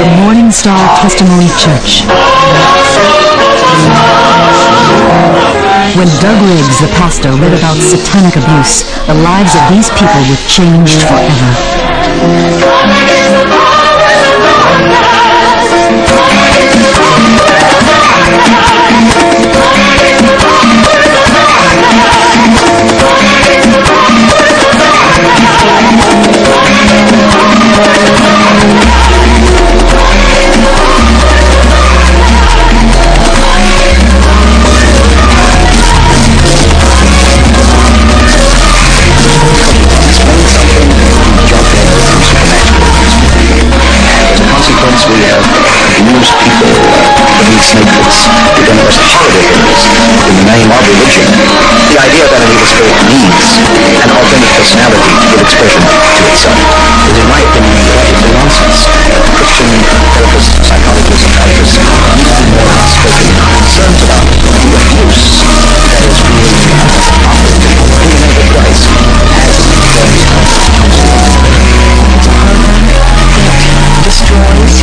The Morning Star Testimony Church. When Doug Riggs, the pastor, read about satanic abuse, the lives of these people were changed forever. The most horrible things in the name of religion. The idea that an evil spirit needs an authentic personality to give expression to itself is, in my opinion, radically nonsense. Christian therapists, psychologists, psychiatrists need more outspoken concerns about the abuse that is being offered in the name of Christ as terms of destroys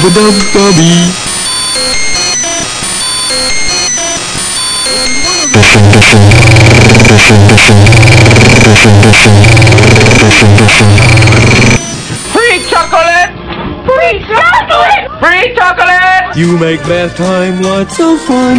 Babi, babi, babi. Free chocolate! Free chocolate! Free chocolate! You make bath time lots of fun.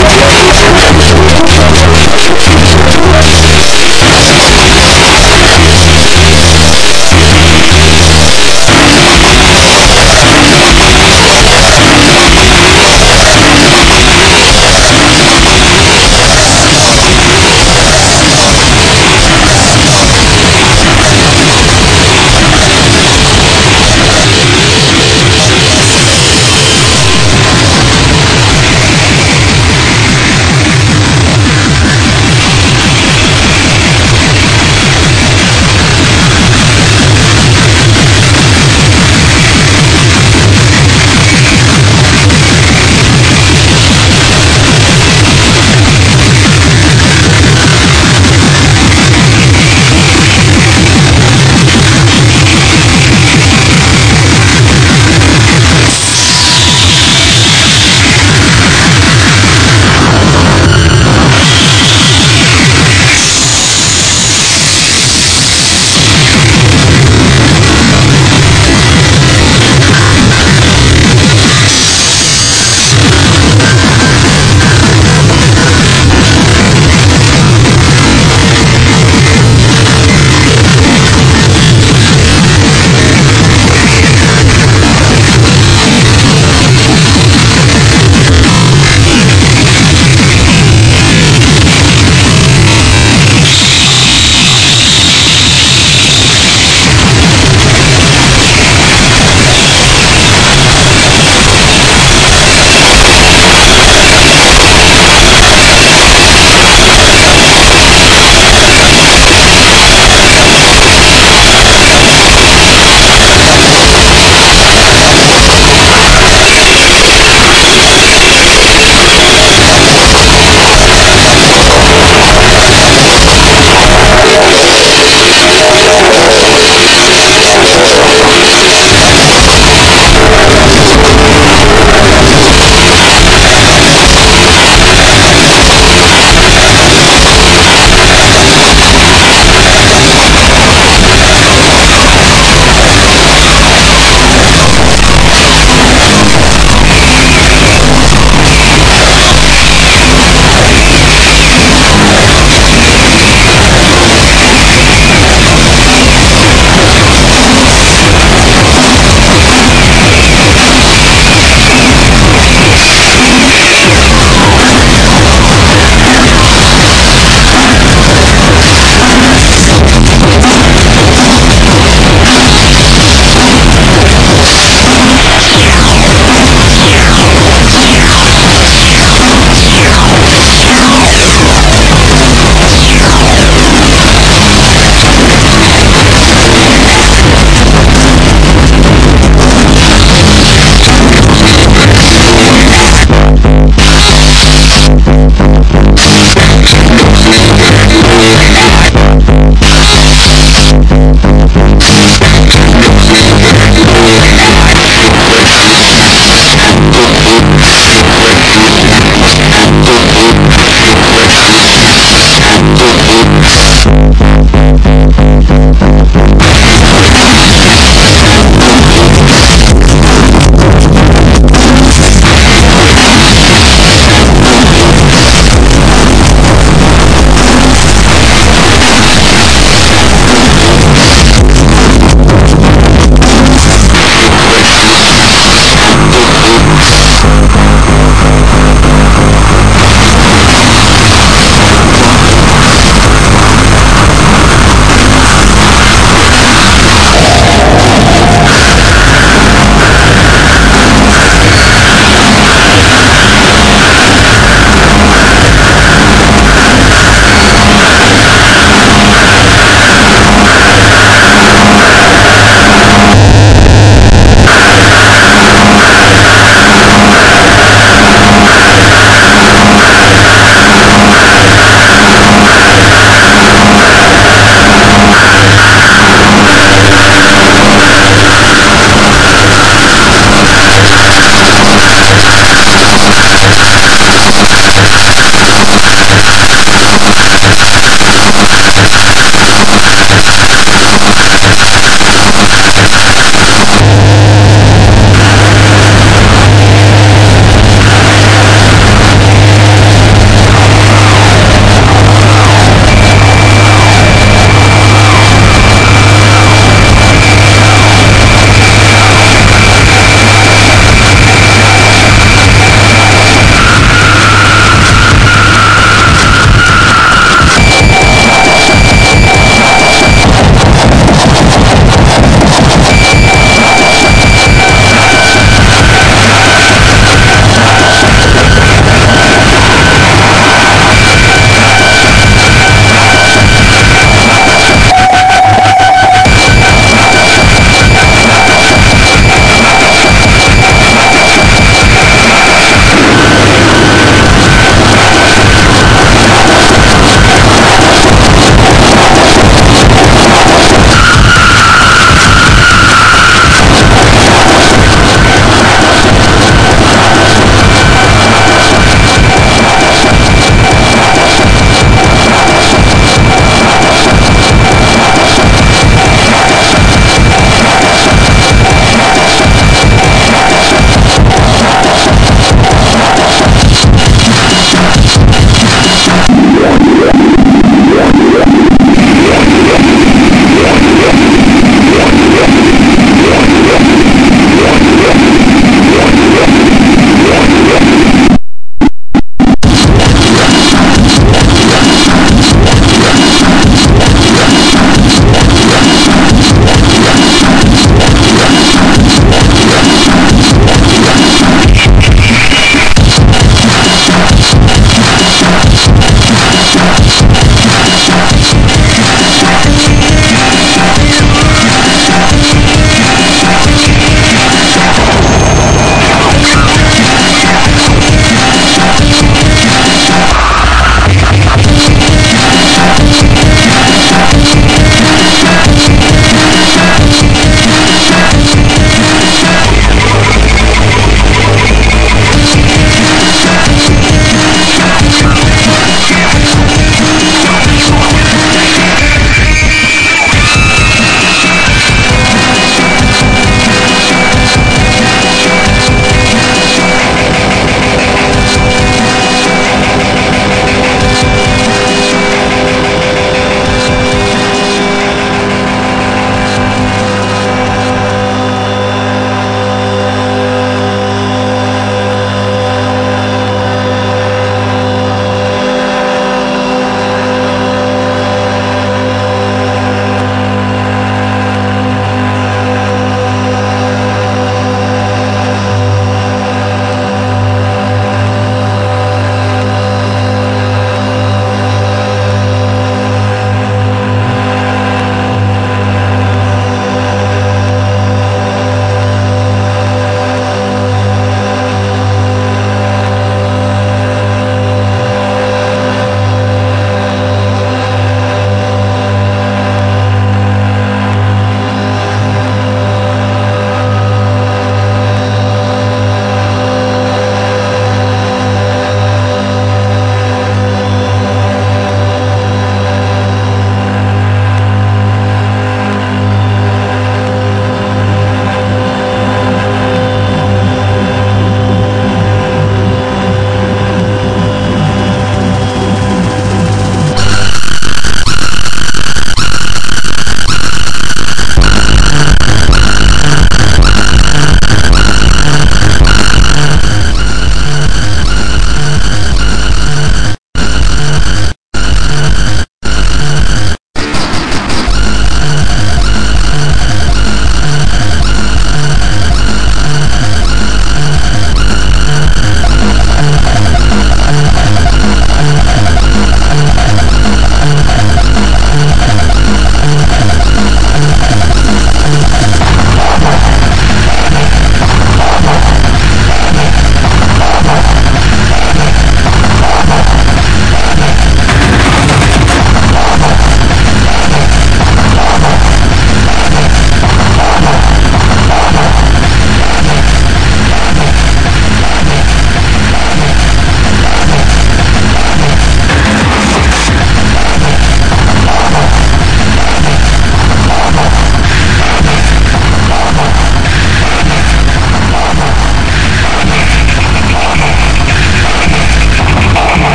Thank you.